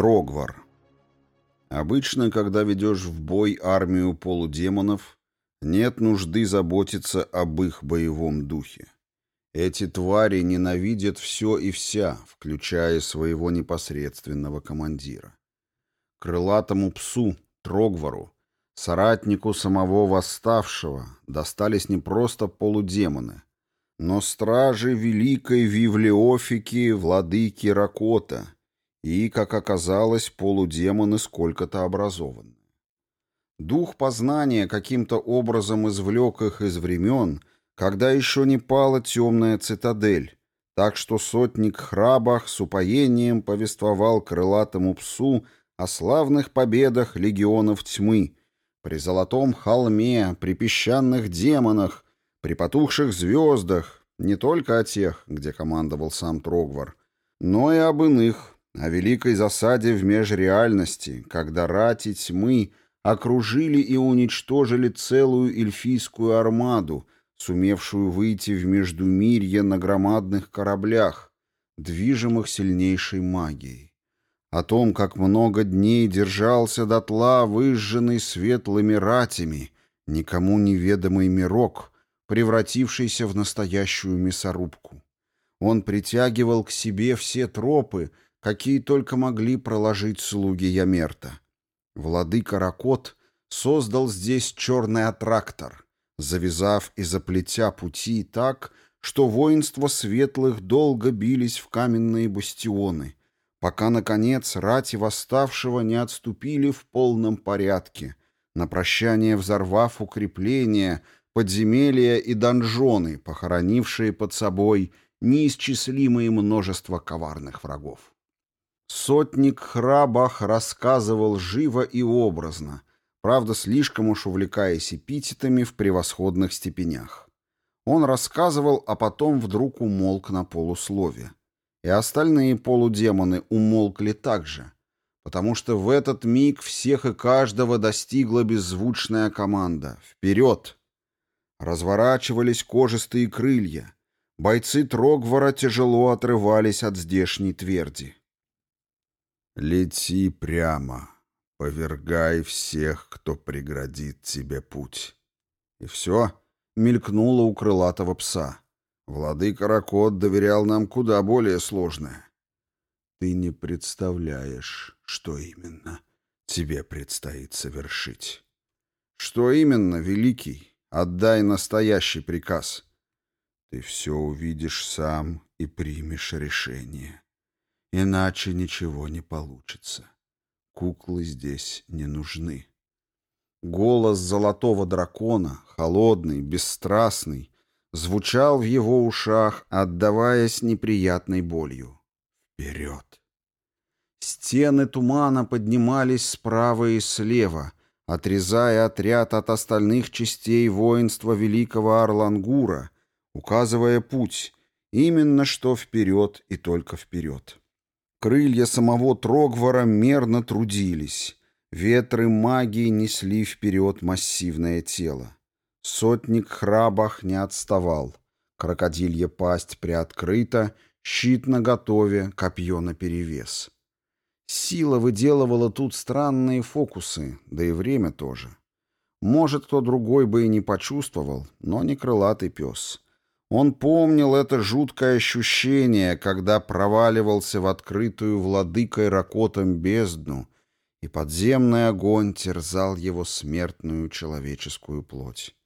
Трогвар. Обычно, когда ведешь в бой армию полудемонов, нет нужды заботиться об их боевом духе. Эти твари ненавидят все и вся, включая своего непосредственного командира. Крылатому псу, Трогвару, соратнику самого восставшего, достались не просто полудемоны, но стражи великой Вивлеофики, владыки Ракота — и, как оказалось, полудемоны сколько-то образованы. Дух познания каким-то образом извлек их из времен, когда еще не пала темная цитадель, так что сотник Храбах с упоением повествовал крылатому псу о славных победах легионов тьмы, при золотом холме, при песчаных демонах, при потухших звездах, не только о тех, где командовал сам Трогвар, но и об иных, о великой засаде в межреальности, когда рати тьмы окружили и уничтожили целую эльфийскую армаду, сумевшую выйти в Междумирье на громадных кораблях, движимых сильнейшей магией. О том, как много дней держался дотла, выжженный светлыми ратями, никому неведомый мирок, превратившийся в настоящую мясорубку. Он притягивал к себе все тропы, какие только могли проложить слуги Ямерта. Владыка Ракот создал здесь черный аттрактор, завязав и заплетя пути так, что воинство светлых долго бились в каменные бастионы, пока, наконец, рати восставшего не отступили в полном порядке, на прощание взорвав укрепления, подземелья и донжоны, похоронившие под собой неисчислимое множество коварных врагов. Сотник Храбах рассказывал живо и образно, правда, слишком уж увлекаясь эпитетами в превосходных степенях. Он рассказывал, а потом вдруг умолк на полуслове. И остальные полудемоны умолкли также, потому что в этот миг всех и каждого достигла беззвучная команда «Вперед!». Разворачивались кожистые крылья. Бойцы Трогвара тяжело отрывались от здешней тверди. Лети прямо, повергай всех, кто преградит тебе путь. И все мелькнуло у крылатого пса. Владыка Ракот доверял нам куда более сложное. Ты не представляешь, что именно тебе предстоит совершить. Что именно, Великий? Отдай настоящий приказ. Ты все увидишь сам и примешь решение. Иначе ничего не получится. Куклы здесь не нужны. Голос золотого дракона, холодный, бесстрастный, звучал в его ушах, отдаваясь неприятной болью. Вперед! Стены тумана поднимались справа и слева, отрезая отряд от остальных частей воинства великого Орлангура, указывая путь, именно что вперед и только вперед. Крылья самого Трогвара мерно трудились. Ветры магии несли вперед массивное тело. Сотник храбах не отставал. Крокодилья пасть приоткрыта, щит наготове, копье наперевес. Сила выделывала тут странные фокусы, да и время тоже. Может, кто другой бы и не почувствовал, но не крылатый пес. Он помнил это жуткое ощущение, когда проваливался в открытую владыкой ракотом бездну, и подземный огонь терзал его смертную человеческую плоть.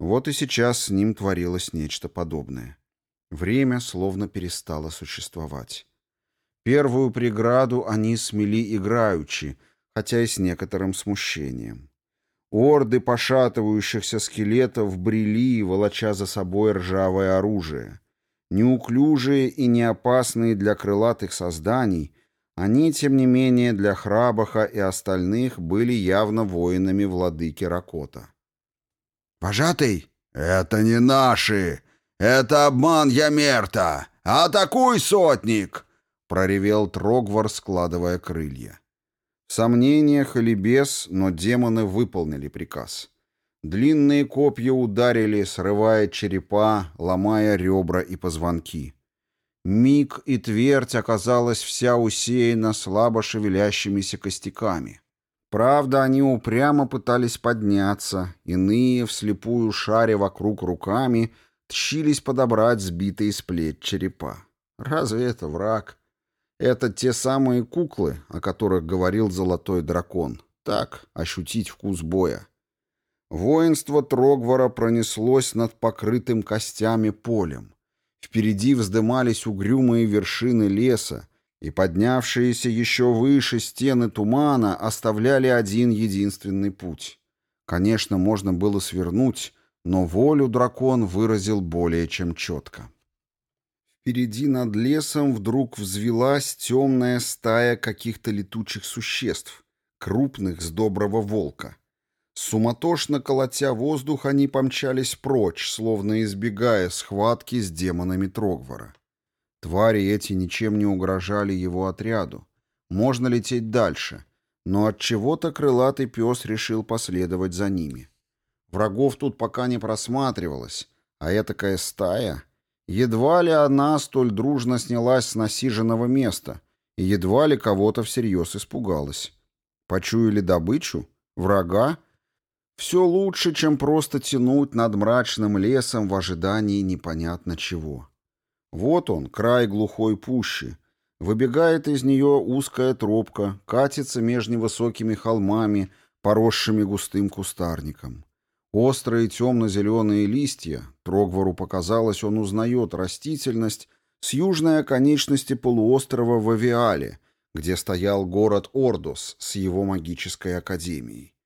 Вот и сейчас с ним творилось нечто подобное. Время словно перестало существовать. Первую преграду они смели играючи, хотя и с некоторым смущением. Орды пошатывающихся скелетов брели, волоча за собой ржавое оружие. Неуклюжие и неопасные для крылатых созданий, они, тем не менее, для Храбаха и остальных были явно воинами владыки Ракота. Пожатый, «Это не наши! Это обман Ямерта! Атакуй, сотник!» — проревел Трогвар, складывая крылья. Сомнениях или без, но демоны выполнили приказ. Длинные копья ударили, срывая черепа, ломая ребра и позвонки. Миг и твердь оказалась вся усеяна слабо шевелящимися костяками. Правда, они упрямо пытались подняться, иные, вслепую шаря вокруг руками, тщились подобрать сбитые с плеч черепа. Разве это враг? — это те самые куклы, о которых говорил Золотой Дракон. Так, ощутить вкус боя. Воинство Трогвара пронеслось над покрытым костями полем. Впереди вздымались угрюмые вершины леса, и поднявшиеся еще выше стены тумана оставляли один единственный путь. Конечно, можно было свернуть, но волю дракон выразил более чем четко. Впереди над лесом вдруг взвелась темная стая каких-то летучих существ, крупных с доброго волка. Суматошно колотя воздух, они помчались прочь, словно избегая схватки с демонами Трогвара. Твари эти ничем не угрожали его отряду. Можно лететь дальше, но от чего то крылатый пес решил последовать за ними. Врагов тут пока не просматривалось, а этакая стая — Едва ли она столь дружно снялась с насиженного места, и едва ли кого-то всерьез испугалась. Почуяли добычу? Врага? Все лучше, чем просто тянуть над мрачным лесом в ожидании непонятно чего. Вот он, край глухой пущи. Выбегает из нее узкая тропка, катится между невысокими холмами, поросшими густым кустарником. Острые темно-зеленые листья, Трогвору показалось, он узнает растительность с южной оконечности полуострова Вавиале, где стоял город Ордос с его магической академией.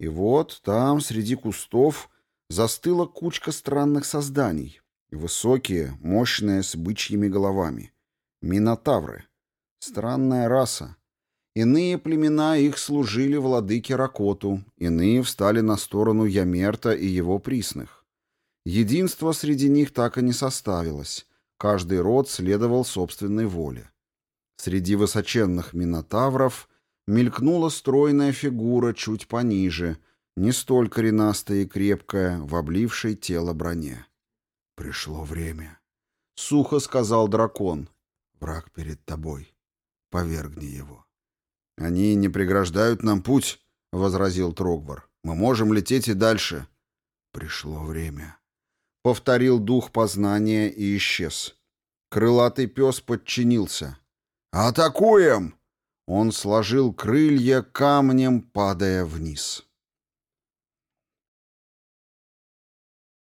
И вот там, среди кустов, застыла кучка странных созданий. Высокие, мощные, с бычьими головами. Минотавры. Странная раса. Иные племена их служили владыке Ракоту, иные встали на сторону Ямерта и его присных. Единство среди них так и не составилось, каждый род следовал собственной воле. Среди высоченных минотавров мелькнула стройная фигура чуть пониже, не столь коренастая и крепкая, в облившей тело броне. «Пришло время», — сухо сказал дракон. «Враг перед тобой. Повергни его». «Они не преграждают нам путь», — возразил Трогвар. «Мы можем лететь и дальше». «Пришло время», — повторил дух познания и исчез. Крылатый пес подчинился. «Атакуем!» Он сложил крылья камнем, падая вниз.